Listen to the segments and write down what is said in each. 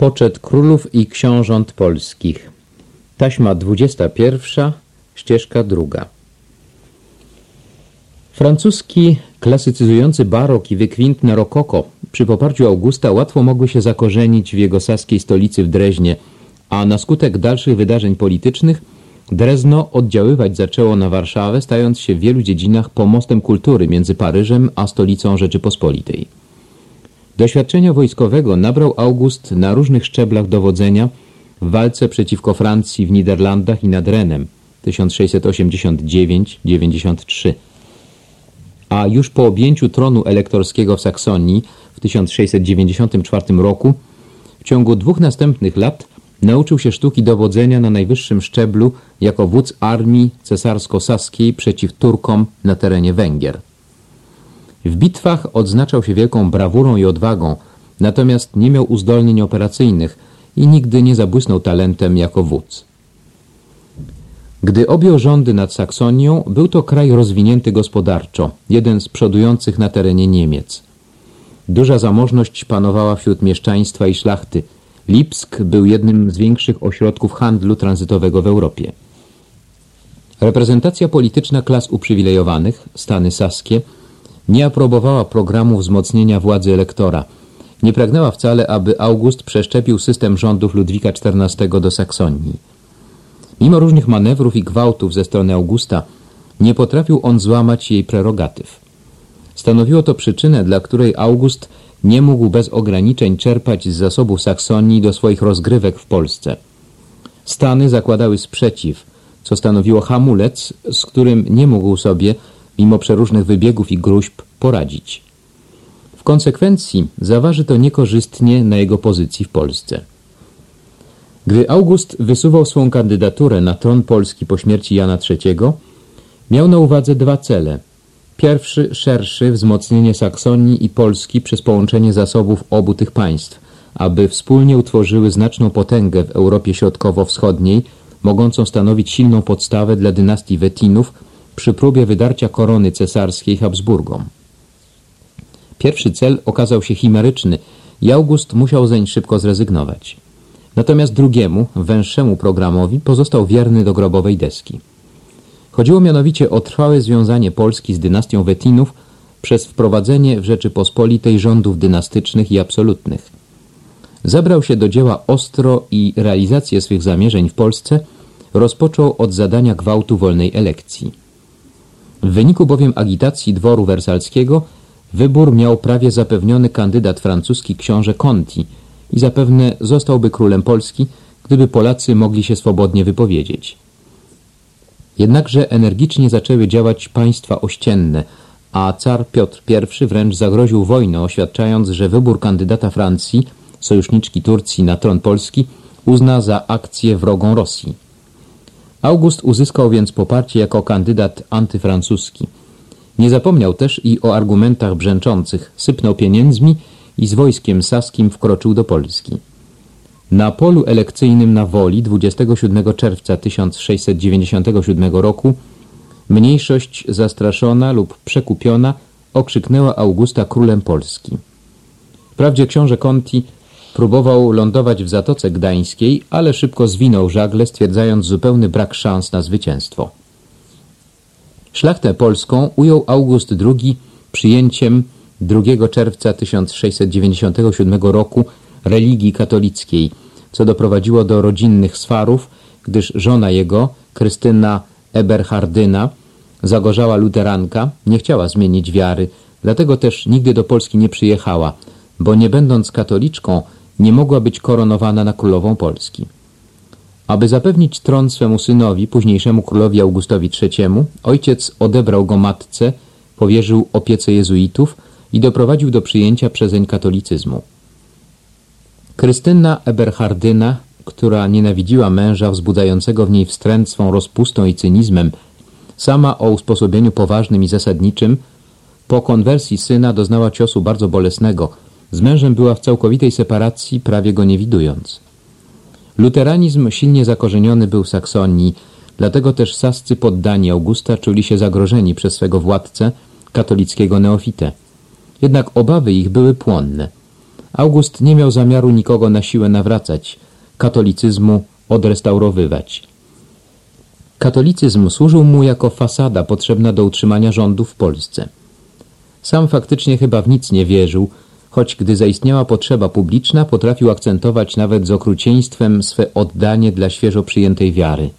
Poczet królów i książąt polskich. Taśma 21, ścieżka druga. Francuski klasycyzujący barok i wykwintne rokoko przy poparciu Augusta łatwo mogły się zakorzenić w jego saskiej stolicy w Dreźnie, a na skutek dalszych wydarzeń politycznych Drezno oddziaływać zaczęło na Warszawę, stając się w wielu dziedzinach pomostem kultury między Paryżem a stolicą Rzeczypospolitej. Doświadczenia wojskowego nabrał August na różnych szczeblach dowodzenia w walce przeciwko Francji w Niderlandach i nad Renem 1689-93. A już po objęciu tronu elektorskiego w Saksonii w 1694 roku w ciągu dwóch następnych lat nauczył się sztuki dowodzenia na najwyższym szczeblu jako wódz armii cesarsko-saskiej przeciw Turkom na terenie Węgier. W bitwach odznaczał się wielką brawurą i odwagą, natomiast nie miał uzdolnień operacyjnych i nigdy nie zabłysnął talentem jako wódz. Gdy objął rządy nad Saksonią, był to kraj rozwinięty gospodarczo, jeden z przodujących na terenie Niemiec. Duża zamożność panowała wśród mieszczaństwa i szlachty. Lipsk był jednym z większych ośrodków handlu tranzytowego w Europie. Reprezentacja polityczna klas uprzywilejowanych, Stany Saskie, nie aprobowała programu wzmocnienia władzy elektora. Nie pragnęła wcale, aby August przeszczepił system rządów Ludwika XIV do Saksonii. Mimo różnych manewrów i gwałtów ze strony Augusta, nie potrafił on złamać jej prerogatyw. Stanowiło to przyczynę, dla której August nie mógł bez ograniczeń czerpać z zasobów Saksonii do swoich rozgrywek w Polsce. Stany zakładały sprzeciw, co stanowiło hamulec, z którym nie mógł sobie mimo przeróżnych wybiegów i gruźb, poradzić. W konsekwencji zaważy to niekorzystnie na jego pozycji w Polsce. Gdy August wysuwał swą kandydaturę na tron Polski po śmierci Jana III, miał na uwadze dwa cele. Pierwszy, szerszy, wzmocnienie Saksonii i Polski przez połączenie zasobów obu tych państw, aby wspólnie utworzyły znaczną potęgę w Europie Środkowo-Wschodniej, mogącą stanowić silną podstawę dla dynastii Wetinów, przy próbie wydarcia korony cesarskiej Habsburgom. Pierwszy cel okazał się chimeryczny i August musiał zeń szybko zrezygnować. Natomiast drugiemu, węższemu programowi pozostał wierny do grobowej deski. Chodziło mianowicie o trwałe związanie Polski z dynastią Wetinów przez wprowadzenie w Rzeczypospolitej rządów dynastycznych i absolutnych. Zabrał się do dzieła ostro i realizację swych zamierzeń w Polsce rozpoczął od zadania gwałtu wolnej elekcji. W wyniku bowiem agitacji dworu wersalskiego wybór miał prawie zapewniony kandydat francuski książę Conti i zapewne zostałby królem Polski, gdyby Polacy mogli się swobodnie wypowiedzieć. Jednakże energicznie zaczęły działać państwa ościenne, a car Piotr I wręcz zagroził wojną, oświadczając, że wybór kandydata Francji, sojuszniczki Turcji na tron Polski, uzna za akcję wrogą Rosji. August uzyskał więc poparcie jako kandydat antyfrancuski. Nie zapomniał też i o argumentach brzęczących, sypnął pieniędzmi i z wojskiem saskim wkroczył do Polski. Na polu elekcyjnym na Woli 27 czerwca 1697 roku mniejszość zastraszona lub przekupiona okrzyknęła Augusta królem Polski. Wprawdzie książę Conti Próbował lądować w Zatoce Gdańskiej, ale szybko zwinął żagle, stwierdzając zupełny brak szans na zwycięstwo. Szlachtę polską ujął August II przyjęciem 2 czerwca 1697 roku religii katolickiej, co doprowadziło do rodzinnych swarów, gdyż żona jego, Krystyna Eberhardyna, zagorzała luteranka, nie chciała zmienić wiary, dlatego też nigdy do Polski nie przyjechała, bo nie będąc katoliczką, nie mogła być koronowana na królową Polski. Aby zapewnić tron swemu synowi, późniejszemu królowi Augustowi III, ojciec odebrał go matce, powierzył opiece jezuitów i doprowadził do przyjęcia przezeń katolicyzmu. Krystyna Eberhardyna, która nienawidziła męża wzbudzającego w niej wstręt swą rozpustą i cynizmem, sama o usposobieniu poważnym i zasadniczym, po konwersji syna doznała ciosu bardzo bolesnego – z mężem była w całkowitej separacji, prawie go nie widując. Luteranizm silnie zakorzeniony był w Saksonii, dlatego też sascy poddani Augusta czuli się zagrożeni przez swego władcę, katolickiego neofitę. Jednak obawy ich były płonne. August nie miał zamiaru nikogo na siłę nawracać, katolicyzmu odrestaurowywać. Katolicyzm służył mu jako fasada potrzebna do utrzymania rządu w Polsce. Sam faktycznie chyba w nic nie wierzył, choć gdy zaistniała potrzeba publiczna, potrafił akcentować nawet z okrucieństwem swe oddanie dla świeżo przyjętej wiary.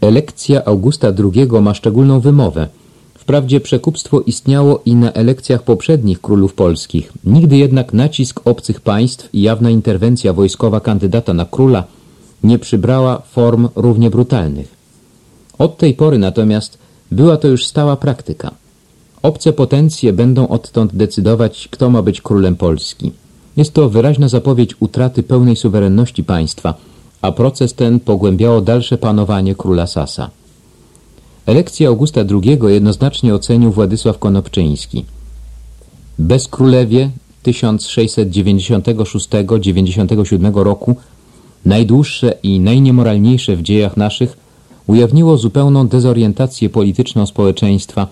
Elekcja Augusta II ma szczególną wymowę. Wprawdzie przekupstwo istniało i na elekcjach poprzednich królów polskich. Nigdy jednak nacisk obcych państw i jawna interwencja wojskowa kandydata na króla nie przybrała form równie brutalnych. Od tej pory natomiast była to już stała praktyka. Obce potencje będą odtąd decydować, kto ma być królem Polski. Jest to wyraźna zapowiedź utraty pełnej suwerenności państwa, a proces ten pogłębiało dalsze panowanie króla Sasa. Elekcję Augusta II jednoznacznie ocenił Władysław Konopczyński. Bez królewie 1696-97 roku, najdłuższe i najniemoralniejsze w dziejach naszych, ujawniło zupełną dezorientację polityczną społeczeństwa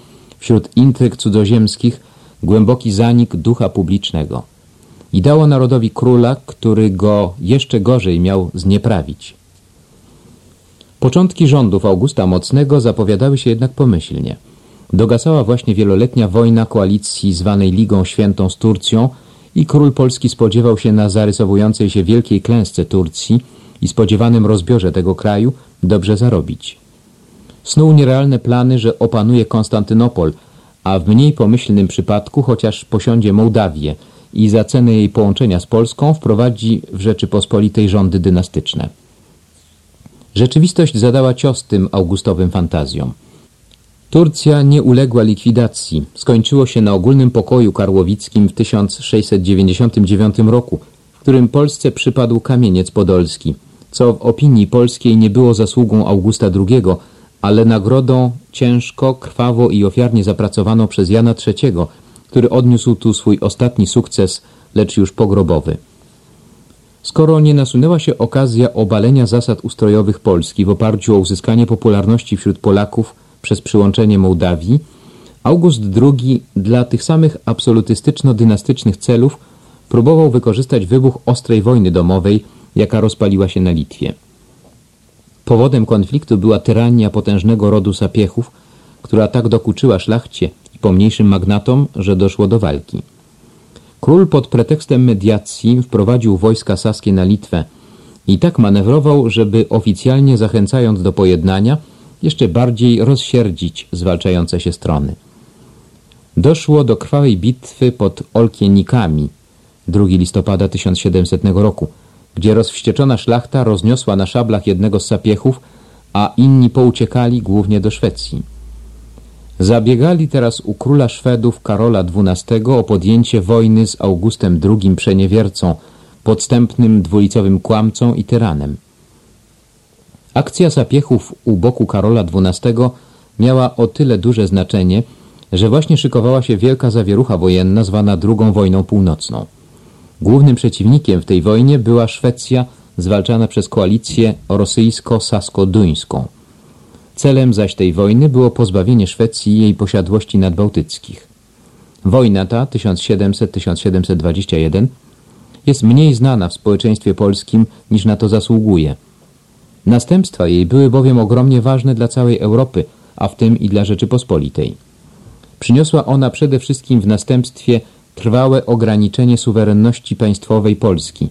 wśród intryg cudzoziemskich, głęboki zanik ducha publicznego i dało narodowi króla, który go jeszcze gorzej miał znieprawić. Początki rządów Augusta Mocnego zapowiadały się jednak pomyślnie. Dogasała właśnie wieloletnia wojna koalicji zwanej Ligą Świętą z Turcją i król Polski spodziewał się na zarysowującej się wielkiej klęsce Turcji i spodziewanym rozbiorze tego kraju dobrze zarobić. Snuł nierealne plany, że opanuje Konstantynopol, a w mniej pomyślnym przypadku chociaż posiądzie Mołdawię i za cenę jej połączenia z Polską wprowadzi w Rzeczypospolitej rządy dynastyczne. Rzeczywistość zadała cios tym augustowym fantazjom. Turcja nie uległa likwidacji. Skończyło się na ogólnym pokoju karłowickim w 1699 roku, w którym Polsce przypadł kamieniec podolski, co w opinii polskiej nie było zasługą Augusta II, ale nagrodą ciężko, krwawo i ofiarnie zapracowaną przez Jana III, który odniósł tu swój ostatni sukces, lecz już pogrobowy. Skoro nie nasunęła się okazja obalenia zasad ustrojowych Polski w oparciu o uzyskanie popularności wśród Polaków przez przyłączenie Mołdawii, August II dla tych samych absolutystyczno-dynastycznych celów próbował wykorzystać wybuch ostrej wojny domowej, jaka rozpaliła się na Litwie. Powodem konfliktu była tyrania potężnego rodu sapiechów, która tak dokuczyła szlachcie i pomniejszym magnatom, że doszło do walki. Król pod pretekstem mediacji wprowadził wojska saskie na Litwę i tak manewrował, żeby oficjalnie zachęcając do pojednania, jeszcze bardziej rozsierdzić zwalczające się strony. Doszło do krwawej bitwy pod Olkienikami 2 listopada 1700 roku, gdzie rozwścieczona szlachta rozniosła na szablach jednego z sapiechów, a inni pouciekali głównie do Szwecji. Zabiegali teraz u króla Szwedów Karola XII o podjęcie wojny z Augustem II Przeniewiercą, podstępnym dwulicowym kłamcą i tyranem. Akcja sapiechów u boku Karola XII miała o tyle duże znaczenie, że właśnie szykowała się wielka zawierucha wojenna zwana II wojną północną. Głównym przeciwnikiem w tej wojnie była Szwecja, zwalczana przez koalicję rosyjsko-sasko-duńską. Celem zaś tej wojny było pozbawienie Szwecji jej posiadłości nadbałtyckich. Wojna ta 1700-1721 jest mniej znana w społeczeństwie polskim niż na to zasługuje. Następstwa jej były bowiem ogromnie ważne dla całej Europy, a w tym i dla Rzeczypospolitej. Przyniosła ona przede wszystkim w następstwie trwałe ograniczenie suwerenności państwowej Polski,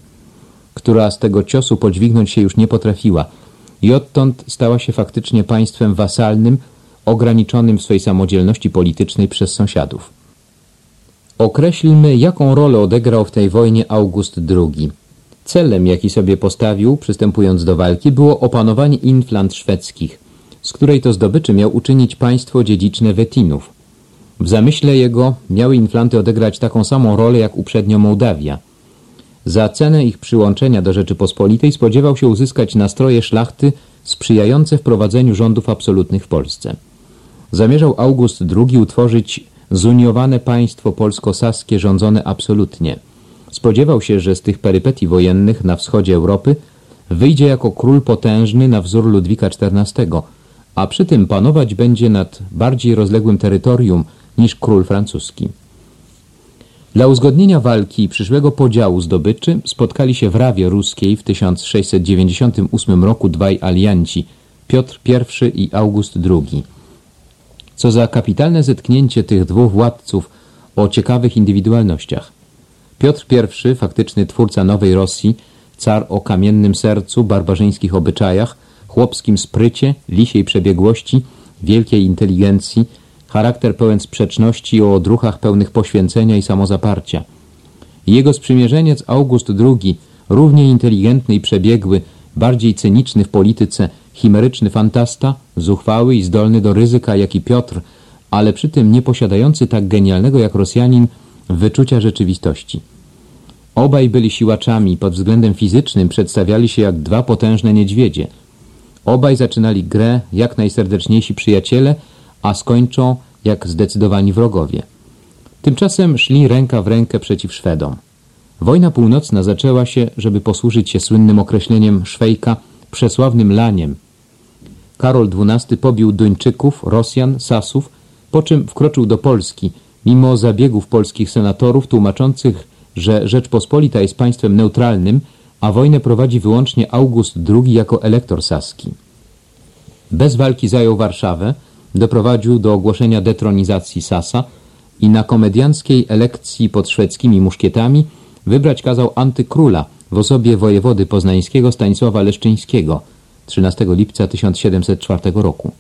która z tego ciosu podźwignąć się już nie potrafiła i odtąd stała się faktycznie państwem wasalnym, ograniczonym w swej samodzielności politycznej przez sąsiadów. Określmy, jaką rolę odegrał w tej wojnie August II. Celem, jaki sobie postawił, przystępując do walki, było opanowanie inflant szwedzkich, z której to zdobyczy miał uczynić państwo dziedziczne Wetinów. W zamyśle jego miały inflanty odegrać taką samą rolę jak uprzednio Mołdawia. Za cenę ich przyłączenia do Rzeczypospolitej spodziewał się uzyskać nastroje szlachty sprzyjające wprowadzeniu rządów absolutnych w Polsce. Zamierzał August II utworzyć zuniowane państwo polsko-saskie rządzone absolutnie. Spodziewał się, że z tych perypetii wojennych na wschodzie Europy wyjdzie jako król potężny na wzór Ludwika XIV, a przy tym panować będzie nad bardziej rozległym terytorium niż król francuski. Dla uzgodnienia walki i przyszłego podziału zdobyczy spotkali się w Rawie Ruskiej w 1698 roku dwaj alianci Piotr I i August II. Co za kapitalne zetknięcie tych dwóch władców o ciekawych indywidualnościach. Piotr I, faktyczny twórca nowej Rosji, car o kamiennym sercu, barbarzyńskich obyczajach, chłopskim sprycie, lisiej przebiegłości, wielkiej inteligencji, charakter pełen sprzeczności o odruchach pełnych poświęcenia i samozaparcia. Jego sprzymierzeniec August II, równie inteligentny i przebiegły, bardziej cyniczny w polityce, chimeryczny fantasta, zuchwały i zdolny do ryzyka jak i Piotr, ale przy tym nie posiadający tak genialnego jak Rosjanin wyczucia rzeczywistości. Obaj byli siłaczami pod względem fizycznym przedstawiali się jak dwa potężne niedźwiedzie. Obaj zaczynali grę jak najserdeczniejsi przyjaciele, a skończą jak zdecydowani wrogowie. Tymczasem szli ręka w rękę przeciw Szwedom. Wojna północna zaczęła się, żeby posłużyć się słynnym określeniem Szwejka, przesławnym laniem. Karol XII pobił Duńczyków, Rosjan, Sasów, po czym wkroczył do Polski, mimo zabiegów polskich senatorów tłumaczących, że Rzeczpospolita jest państwem neutralnym, a wojnę prowadzi wyłącznie August II jako elektor saski. Bez walki zajął Warszawę, doprowadził do ogłoszenia detronizacji Sasa i na komedianckiej elekcji pod szwedzkimi muszkietami wybrać kazał antykróla w osobie wojewody poznańskiego Stanisława Leszczyńskiego 13 lipca 1704 roku.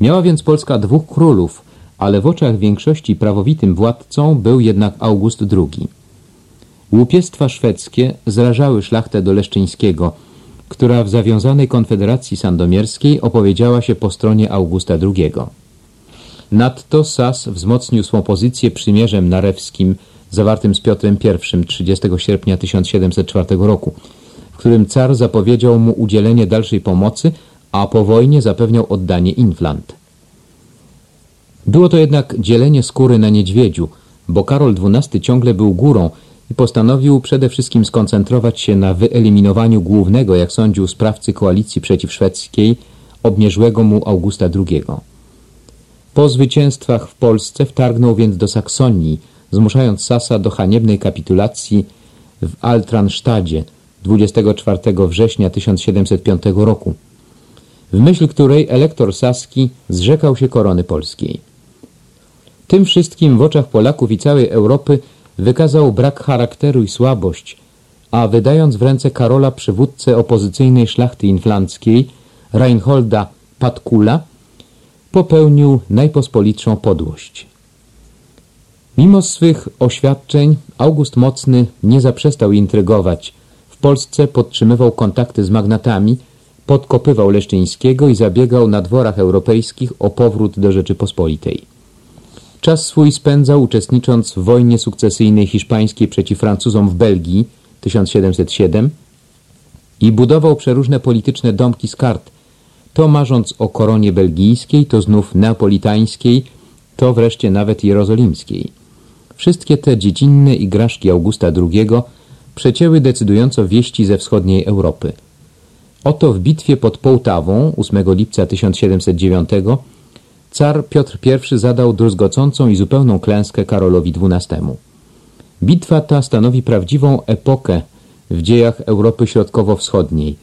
Miała więc Polska dwóch królów, ale w oczach większości prawowitym władcą był jednak August II. Łupiestwa szwedzkie zrażały szlachtę do Leszczyńskiego, która w zawiązanej konfederacji sandomierskiej opowiedziała się po stronie Augusta II. Nadto Sas wzmocnił swą pozycję przymierzem narewskim zawartym z Piotrem I 30 sierpnia 1704 roku, w którym car zapowiedział mu udzielenie dalszej pomocy, a po wojnie zapewniał oddanie Inflant. Było to jednak dzielenie skóry na niedźwiedziu, bo Karol XII ciągle był górą postanowił przede wszystkim skoncentrować się na wyeliminowaniu głównego, jak sądził, sprawcy koalicji przeciwszwedzkiej, obmierzłego mu Augusta II. Po zwycięstwach w Polsce wtargnął więc do Saksonii, zmuszając Sasa do haniebnej kapitulacji w Altransztadzie 24 września 1705 roku, w myśl której elektor saski zrzekał się korony polskiej. Tym wszystkim w oczach Polaków i całej Europy wykazał brak charakteru i słabość, a wydając w ręce Karola przywódcę opozycyjnej szlachty inflanckiej, Reinholda Patkula, popełnił najpospolitszą podłość. Mimo swych oświadczeń August Mocny nie zaprzestał intrygować. W Polsce podtrzymywał kontakty z magnatami, podkopywał Leszczyńskiego i zabiegał na dworach europejskich o powrót do Rzeczypospolitej. Czas swój spędzał uczestnicząc w wojnie sukcesyjnej hiszpańskiej przeciw Francuzom w Belgii 1707 i budował przeróżne polityczne domki z kart, to marząc o koronie belgijskiej, to znów neapolitańskiej, to wreszcie nawet jerozolimskiej. Wszystkie te dziecinne igraszki Augusta II przecięły decydująco wieści ze wschodniej Europy. Oto w bitwie pod Połtawą 8 lipca 1709 car Piotr I zadał druzgocącą i zupełną klęskę Karolowi XII. Bitwa ta stanowi prawdziwą epokę w dziejach Europy Środkowo-Wschodniej.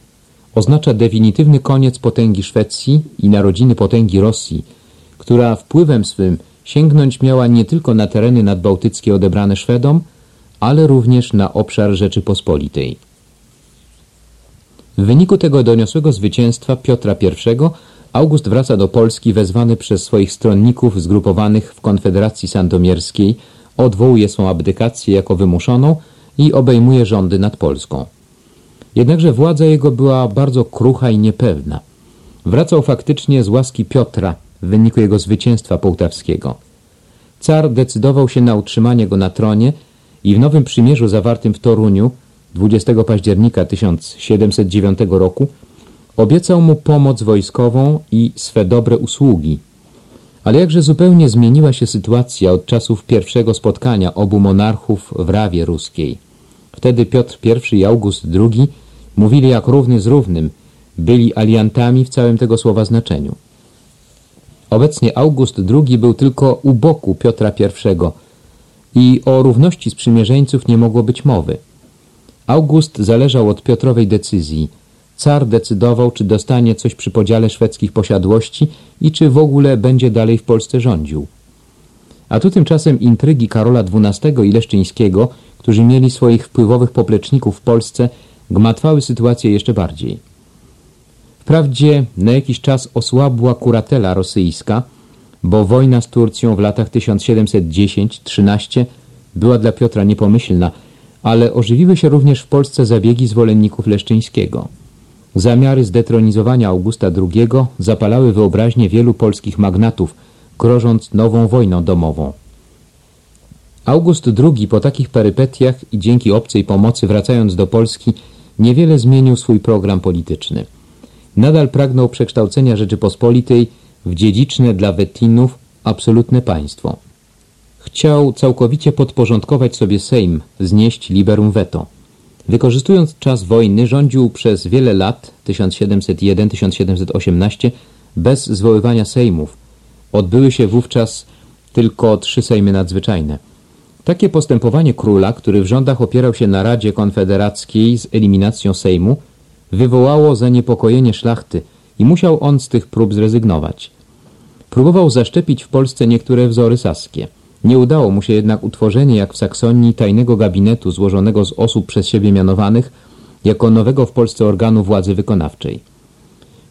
Oznacza definitywny koniec potęgi Szwecji i narodziny potęgi Rosji, która wpływem swym sięgnąć miała nie tylko na tereny nadbałtyckie odebrane Szwedom, ale również na obszar Rzeczypospolitej. W wyniku tego doniosłego zwycięstwa Piotra I August wraca do Polski wezwany przez swoich stronników zgrupowanych w Konfederacji Sandomierskiej, odwołuje swą abdykację jako wymuszoną i obejmuje rządy nad Polską. Jednakże władza jego była bardzo krucha i niepewna. Wracał faktycznie z łaski Piotra w wyniku jego zwycięstwa połtawskiego. Car decydował się na utrzymanie go na tronie i w nowym przymierzu zawartym w Toruniu 20 października 1709 roku Obiecał mu pomoc wojskową i swe dobre usługi. Ale jakże zupełnie zmieniła się sytuacja od czasów pierwszego spotkania obu monarchów w Rawie Ruskiej. Wtedy Piotr I i August II mówili jak równy z równym, byli aliantami w całym tego słowa znaczeniu. Obecnie August II był tylko u boku Piotra I i o równości sprzymierzeńców nie mogło być mowy. August zależał od Piotrowej decyzji. Car decydował, czy dostanie coś przy podziale szwedzkich posiadłości i czy w ogóle będzie dalej w Polsce rządził. A tu tymczasem intrygi Karola XII i Leszczyńskiego, którzy mieli swoich wpływowych popleczników w Polsce, gmatwały sytuację jeszcze bardziej. Wprawdzie na jakiś czas osłabła kuratela rosyjska, bo wojna z Turcją w latach 1710-13 była dla Piotra niepomyślna, ale ożywiły się również w Polsce zabiegi zwolenników Leszczyńskiego. Zamiary zdetronizowania Augusta II zapalały wyobraźnię wielu polskich magnatów, grożąc nową wojną domową. August II po takich perypetiach i dzięki obcej pomocy wracając do Polski niewiele zmienił swój program polityczny. Nadal pragnął przekształcenia Rzeczypospolitej w dziedziczne dla Wettinów absolutne państwo. Chciał całkowicie podporządkować sobie Sejm, znieść liberum veto. Wykorzystując czas wojny rządził przez wiele lat 1701-1718 bez zwoływania sejmów. Odbyły się wówczas tylko trzy sejmy nadzwyczajne. Takie postępowanie króla, który w rządach opierał się na Radzie Konfederackiej z eliminacją Sejmu, wywołało zaniepokojenie szlachty i musiał on z tych prób zrezygnować. Próbował zaszczepić w Polsce niektóre wzory saskie. Nie udało mu się jednak utworzenie, jak w Saksonii, tajnego gabinetu złożonego z osób przez siebie mianowanych jako nowego w Polsce organu władzy wykonawczej.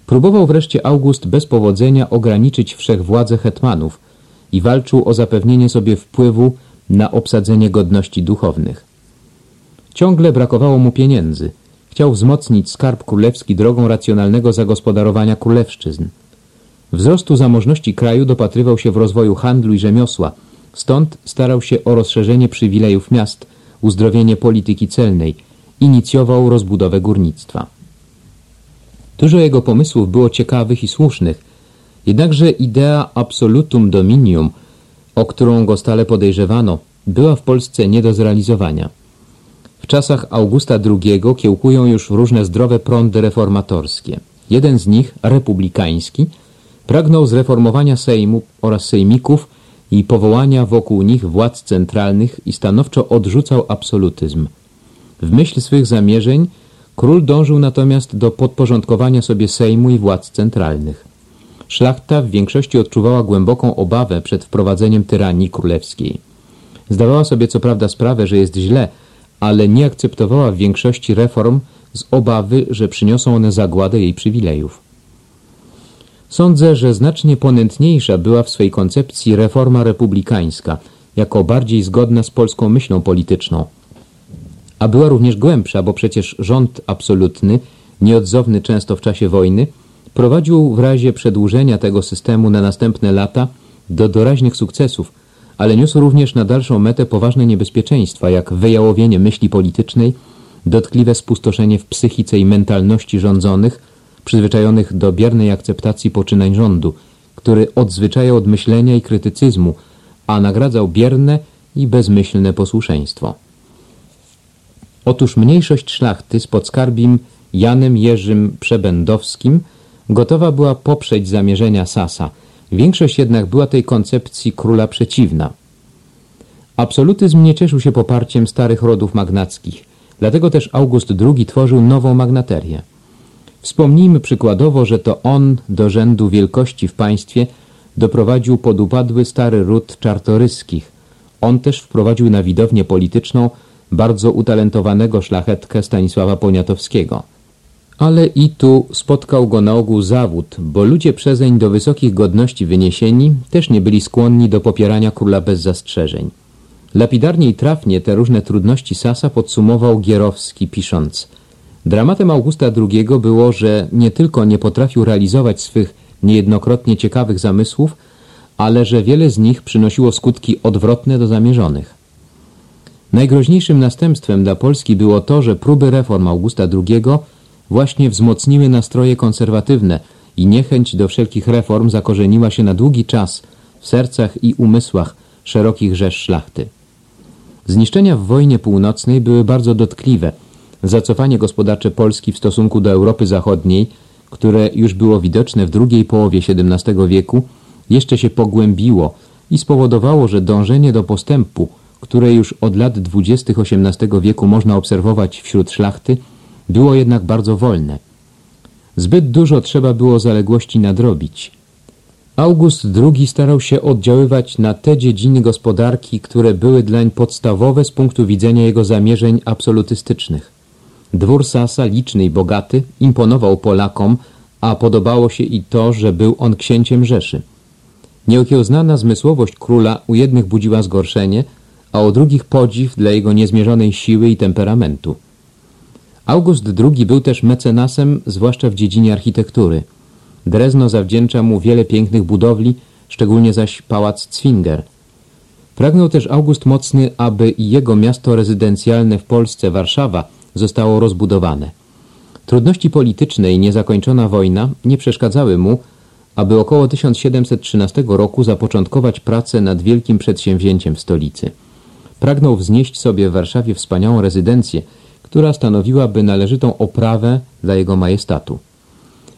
Próbował wreszcie August bez powodzenia ograniczyć wszechwładzę hetmanów i walczył o zapewnienie sobie wpływu na obsadzenie godności duchownych. Ciągle brakowało mu pieniędzy. Chciał wzmocnić skarb królewski drogą racjonalnego zagospodarowania królewszczyzn. Wzrostu zamożności kraju dopatrywał się w rozwoju handlu i rzemiosła, stąd starał się o rozszerzenie przywilejów miast, uzdrowienie polityki celnej, inicjował rozbudowę górnictwa. Dużo jego pomysłów było ciekawych i słusznych, jednakże idea absolutum dominium, o którą go stale podejrzewano, była w Polsce nie do zrealizowania. W czasach Augusta II kiełkują już różne zdrowe prądy reformatorskie. Jeden z nich, republikański, pragnął zreformowania Sejmu oraz sejmików i powołania wokół nich władz centralnych i stanowczo odrzucał absolutyzm. W myśl swych zamierzeń król dążył natomiast do podporządkowania sobie Sejmu i władz centralnych. Szlachta w większości odczuwała głęboką obawę przed wprowadzeniem tyranii królewskiej. Zdawała sobie co prawda sprawę, że jest źle, ale nie akceptowała w większości reform z obawy, że przyniosą one zagładę jej przywilejów. Sądzę, że znacznie ponętniejsza była w swej koncepcji reforma republikańska, jako bardziej zgodna z polską myślą polityczną. A była również głębsza, bo przecież rząd absolutny, nieodzowny często w czasie wojny, prowadził w razie przedłużenia tego systemu na następne lata do doraźnych sukcesów, ale niósł również na dalszą metę poważne niebezpieczeństwa, jak wyjałowienie myśli politycznej, dotkliwe spustoszenie w psychice i mentalności rządzonych, przyzwyczajonych do biernej akceptacji poczynań rządu, który odzwyczajał od myślenia i krytycyzmu, a nagradzał bierne i bezmyślne posłuszeństwo. Otóż mniejszość szlachty z podskarbim Janem Jerzym Przebędowskim gotowa była poprzeć zamierzenia Sasa. Większość jednak była tej koncepcji króla przeciwna. Absolutyzm nie cieszył się poparciem starych rodów magnackich, dlatego też August II tworzył nową magnaterię. Wspomnijmy przykładowo, że to on do rzędu wielkości w państwie doprowadził podupadły stary ród czartoryskich. On też wprowadził na widownię polityczną bardzo utalentowanego szlachetkę Stanisława Poniatowskiego. Ale i tu spotkał go na ogół zawód, bo ludzie przezeń do wysokich godności wyniesieni też nie byli skłonni do popierania króla bez zastrzeżeń. Lapidarnie i trafnie te różne trudności Sasa podsumował Gierowski pisząc – Dramatem Augusta II było, że nie tylko nie potrafił realizować swych niejednokrotnie ciekawych zamysłów, ale że wiele z nich przynosiło skutki odwrotne do zamierzonych. Najgroźniejszym następstwem dla Polski było to, że próby reform Augusta II właśnie wzmocniły nastroje konserwatywne i niechęć do wszelkich reform zakorzeniła się na długi czas w sercach i umysłach szerokich rzesz szlachty. Zniszczenia w wojnie północnej były bardzo dotkliwe – Zacofanie gospodarcze Polski w stosunku do Europy Zachodniej, które już było widoczne w drugiej połowie XVII wieku, jeszcze się pogłębiło i spowodowało, że dążenie do postępu które już od lat dwudziestych XVIII wieku można obserwować wśród szlachty, było jednak bardzo wolne. Zbyt dużo trzeba było zaległości nadrobić. August II starał się oddziaływać na te dziedziny gospodarki, które były dlań podstawowe z punktu widzenia jego zamierzeń absolutystycznych. Dwór Sasa, liczny i bogaty, imponował Polakom, a podobało się i to, że był on księciem Rzeszy. Nieokiełznana zmysłowość króla u jednych budziła zgorszenie, a u drugich podziw dla jego niezmierzonej siły i temperamentu. August II był też mecenasem, zwłaszcza w dziedzinie architektury. Drezno zawdzięcza mu wiele pięknych budowli, szczególnie zaś pałac Zwinger. Pragnął też August Mocny, aby i jego miasto rezydencjalne w Polsce, Warszawa, zostało rozbudowane. Trudności polityczne i niezakończona wojna nie przeszkadzały mu, aby około 1713 roku zapoczątkować pracę nad wielkim przedsięwzięciem w stolicy. Pragnął wznieść sobie w Warszawie wspaniałą rezydencję, która stanowiłaby należytą oprawę dla jego majestatu.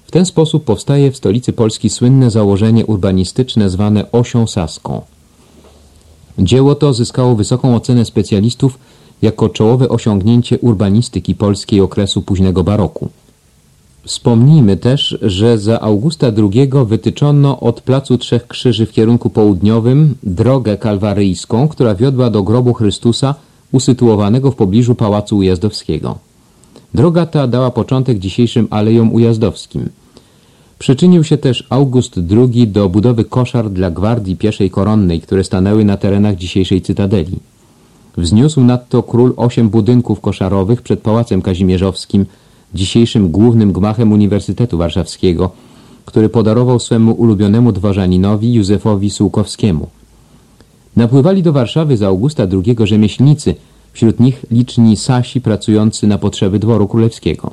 W ten sposób powstaje w stolicy Polski słynne założenie urbanistyczne zwane Osią Saską. Dzieło to zyskało wysoką ocenę specjalistów jako czołowe osiągnięcie urbanistyki polskiej okresu późnego baroku. Wspomnijmy też, że za Augusta II wytyczono od Placu Trzech Krzyży w kierunku południowym drogę kalwaryjską, która wiodła do grobu Chrystusa usytuowanego w pobliżu Pałacu Ujazdowskiego. Droga ta dała początek dzisiejszym alejom ujazdowskim. Przyczynił się też August II do budowy koszar dla Gwardii Pieszej Koronnej, które stanęły na terenach dzisiejszej Cytadeli. Wzniósł nadto król osiem budynków koszarowych przed Pałacem Kazimierzowskim, dzisiejszym głównym gmachem Uniwersytetu Warszawskiego, który podarował swemu ulubionemu dworzaninowi Józefowi Sułkowskiemu. Napływali do Warszawy za Augusta II rzemieślnicy, wśród nich liczni Sasi pracujący na potrzeby dworu królewskiego.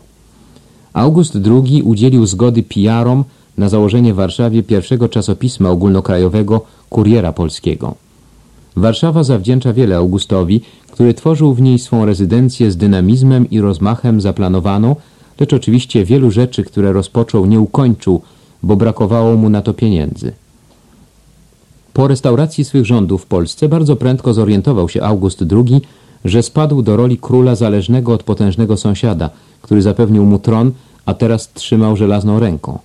August II udzielił zgody pijarom na założenie w Warszawie pierwszego czasopisma ogólnokrajowego Kuriera Polskiego. Warszawa zawdzięcza wiele Augustowi, który tworzył w niej swą rezydencję z dynamizmem i rozmachem zaplanowaną, lecz oczywiście wielu rzeczy, które rozpoczął, nie ukończył, bo brakowało mu na to pieniędzy. Po restauracji swych rządów w Polsce bardzo prędko zorientował się August II, że spadł do roli króla zależnego od potężnego sąsiada, który zapewnił mu tron, a teraz trzymał żelazną ręką.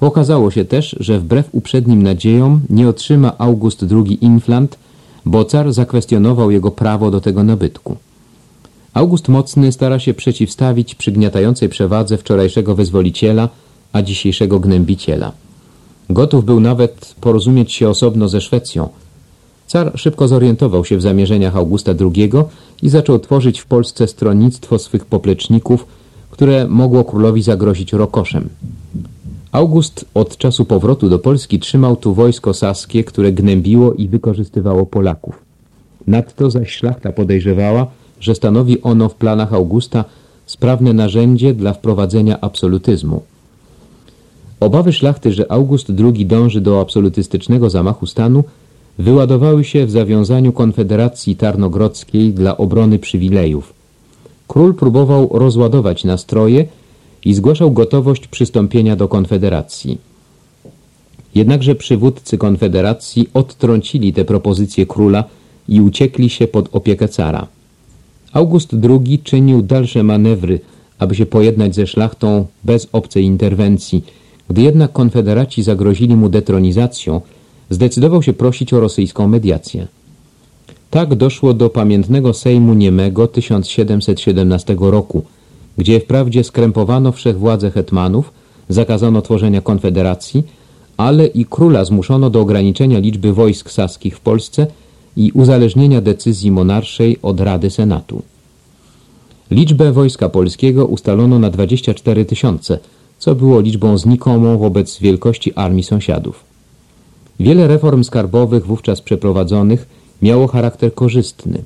Okazało się też, że wbrew uprzednim nadziejom nie otrzyma August II Inflant, bo car zakwestionował jego prawo do tego nabytku. August Mocny stara się przeciwstawić przygniatającej przewadze wczorajszego wyzwoliciela, a dzisiejszego gnębiciela. Gotów był nawet porozumieć się osobno ze Szwecją. Car szybko zorientował się w zamierzeniach Augusta II i zaczął tworzyć w Polsce stronnictwo swych popleczników, które mogło królowi zagrozić rokoszem. August od czasu powrotu do Polski trzymał tu wojsko saskie, które gnębiło i wykorzystywało Polaków. Nadto zaś szlachta podejrzewała, że stanowi ono w planach Augusta sprawne narzędzie dla wprowadzenia absolutyzmu. Obawy szlachty, że August II dąży do absolutystycznego zamachu stanu, wyładowały się w zawiązaniu Konfederacji Tarnogrodzkiej dla obrony przywilejów. Król próbował rozładować nastroje i zgłaszał gotowość przystąpienia do Konfederacji. Jednakże przywódcy Konfederacji odtrącili te propozycje króla i uciekli się pod opiekę cara. August II czynił dalsze manewry, aby się pojednać ze szlachtą bez obcej interwencji. Gdy jednak konfederaci zagrozili mu detronizacją, zdecydował się prosić o rosyjską mediację. Tak doszło do pamiętnego Sejmu Niemego 1717 roku, gdzie wprawdzie skrępowano wszechwładze hetmanów, zakazano tworzenia konfederacji, ale i króla zmuszono do ograniczenia liczby wojsk saskich w Polsce i uzależnienia decyzji monarszej od Rady Senatu. Liczbę wojska polskiego ustalono na 24 tysiące, co było liczbą znikomą wobec wielkości armii sąsiadów. Wiele reform skarbowych wówczas przeprowadzonych miało charakter korzystny.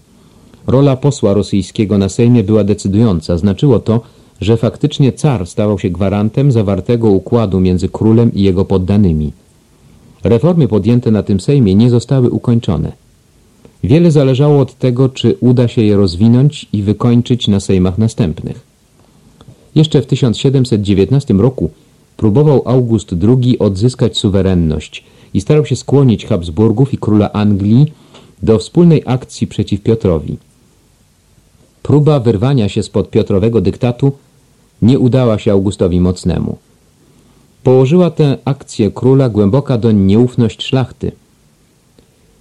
Rola posła rosyjskiego na Sejmie była decydująca. Znaczyło to, że faktycznie car stawał się gwarantem zawartego układu między królem i jego poddanymi. Reformy podjęte na tym Sejmie nie zostały ukończone. Wiele zależało od tego, czy uda się je rozwinąć i wykończyć na Sejmach następnych. Jeszcze w 1719 roku próbował August II odzyskać suwerenność i starał się skłonić Habsburgów i króla Anglii do wspólnej akcji przeciw Piotrowi. Próba wyrwania się spod Piotrowego dyktatu nie udała się Augustowi Mocnemu. Położyła tę akcję króla głęboka doń nieufność szlachty.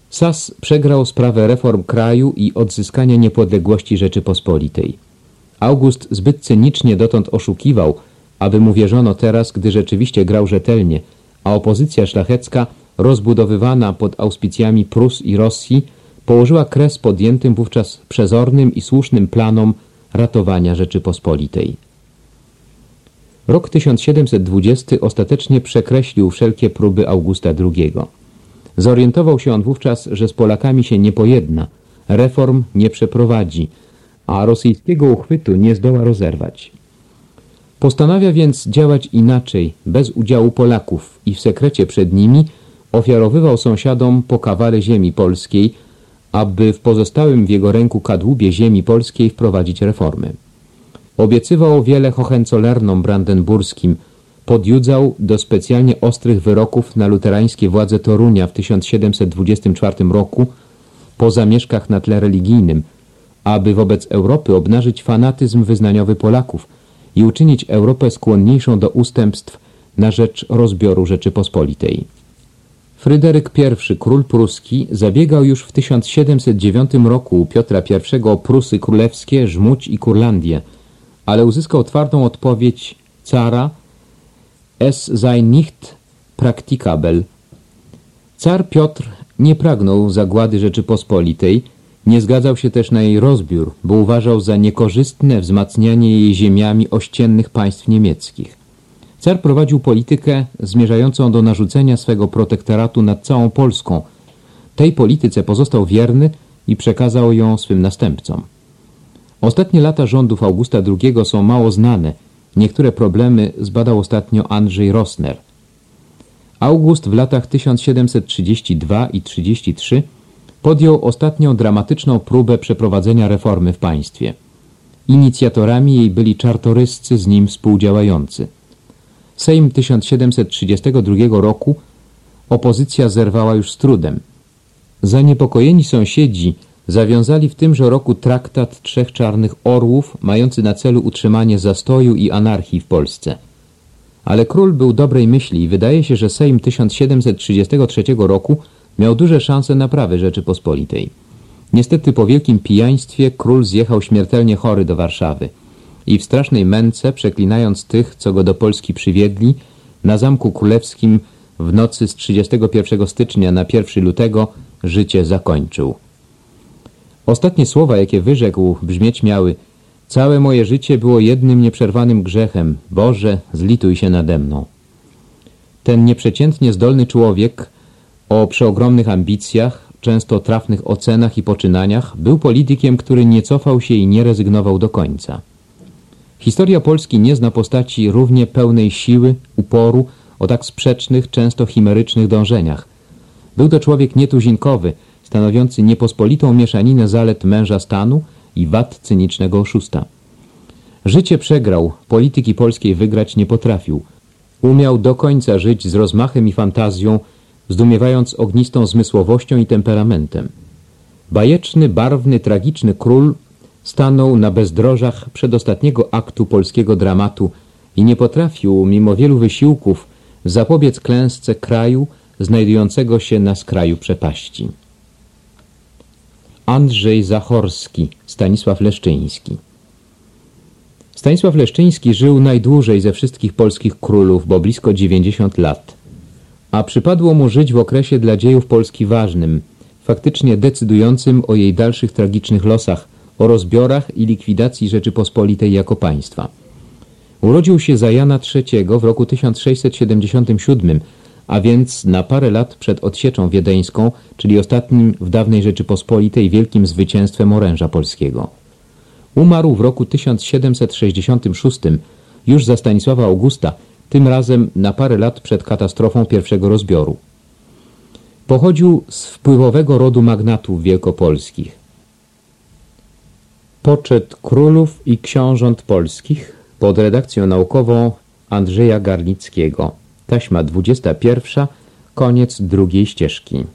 Sas przegrał sprawę reform kraju i odzyskania niepodległości Rzeczypospolitej. August zbyt cynicznie dotąd oszukiwał, aby mu wierzono teraz, gdy rzeczywiście grał rzetelnie, a opozycja szlachecka, rozbudowywana pod auspicjami Prus i Rosji, położyła kres podjętym wówczas przezornym i słusznym planom ratowania Rzeczypospolitej. Rok 1720 ostatecznie przekreślił wszelkie próby Augusta II. Zorientował się on wówczas, że z Polakami się nie pojedna, reform nie przeprowadzi, a rosyjskiego uchwytu nie zdoła rozerwać. Postanawia więc działać inaczej, bez udziału Polaków i w sekrecie przed nimi ofiarowywał sąsiadom po kawale ziemi polskiej, aby w pozostałym w jego ręku kadłubie ziemi polskiej wprowadzić reformy. Obiecywał wiele Hohenzollernom brandenburskim, podjudzał do specjalnie ostrych wyroków na luterańskie władze Torunia w 1724 roku po zamieszkach na tle religijnym, aby wobec Europy obnażyć fanatyzm wyznaniowy Polaków i uczynić Europę skłonniejszą do ustępstw na rzecz rozbioru Rzeczypospolitej. Fryderyk I, król pruski, zabiegał już w 1709 roku u Piotra I o Prusy królewskie, Żmudź i Kurlandię, ale uzyskał twardą odpowiedź cara es sei nicht praktikabel. Car Piotr nie pragnął zagłady Rzeczypospolitej, nie zgadzał się też na jej rozbiór, bo uważał za niekorzystne wzmacnianie jej ziemiami ościennych państw niemieckich. Car prowadził politykę zmierzającą do narzucenia swego protektoratu nad całą Polską. Tej polityce pozostał wierny i przekazał ją swym następcom. Ostatnie lata rządów Augusta II są mało znane. Niektóre problemy zbadał ostatnio Andrzej Rosner. August w latach 1732 i 33 podjął ostatnią dramatyczną próbę przeprowadzenia reformy w państwie. Inicjatorami jej byli czartoryscy z nim współdziałający. Sejm 1732 roku opozycja zerwała już z trudem. Zaniepokojeni sąsiedzi zawiązali w tymże roku traktat Trzech Czarnych Orłów, mający na celu utrzymanie zastoju i anarchii w Polsce. Ale król był dobrej myśli i wydaje się, że Sejm 1733 roku miał duże szanse naprawy Rzeczypospolitej. Niestety po wielkim pijaństwie król zjechał śmiertelnie chory do Warszawy i w strasznej męce, przeklinając tych, co go do Polski przywiedli, na Zamku Królewskim w nocy z 31 stycznia na 1 lutego życie zakończył. Ostatnie słowa, jakie wyrzekł, brzmieć miały Całe moje życie było jednym nieprzerwanym grzechem. Boże, zlituj się nade mną. Ten nieprzeciętnie zdolny człowiek o przeogromnych ambicjach, często trafnych ocenach i poczynaniach, był politykiem, który nie cofał się i nie rezygnował do końca. Historia Polski nie zna postaci równie pełnej siły, uporu, o tak sprzecznych, często chimerycznych dążeniach. Był to człowiek nietuzinkowy, stanowiący niepospolitą mieszaninę zalet męża stanu i wad cynicznego oszusta. Życie przegrał, polityki polskiej wygrać nie potrafił. Umiał do końca żyć z rozmachem i fantazją, zdumiewając ognistą zmysłowością i temperamentem. Bajeczny, barwny, tragiczny król stanął na bezdrożach przedostatniego aktu polskiego dramatu i nie potrafił, mimo wielu wysiłków, zapobiec klęsce kraju znajdującego się na skraju przepaści. Andrzej Zachorski, Stanisław Leszczyński Stanisław Leszczyński żył najdłużej ze wszystkich polskich królów, bo blisko 90 lat. A przypadło mu żyć w okresie dla dziejów Polski ważnym, faktycznie decydującym o jej dalszych tragicznych losach, o rozbiorach i likwidacji Rzeczypospolitej jako państwa. Urodził się za Jana III w roku 1677, a więc na parę lat przed odsieczą wiedeńską, czyli ostatnim w dawnej Rzeczypospolitej wielkim zwycięstwem oręża polskiego. Umarł w roku 1766, już za Stanisława Augusta, tym razem na parę lat przed katastrofą pierwszego rozbioru. Pochodził z wpływowego rodu magnatów wielkopolskich. Poczet królów i książąt polskich pod redakcją naukową Andrzeja Garnickiego. Taśma 21. Koniec drugiej ścieżki.